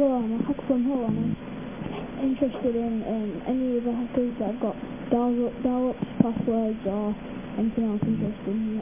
Hello, I'm a hacker from Hull and I'm interested in um, any of the hackers that have got dial-ups, passwords or anything else interesting.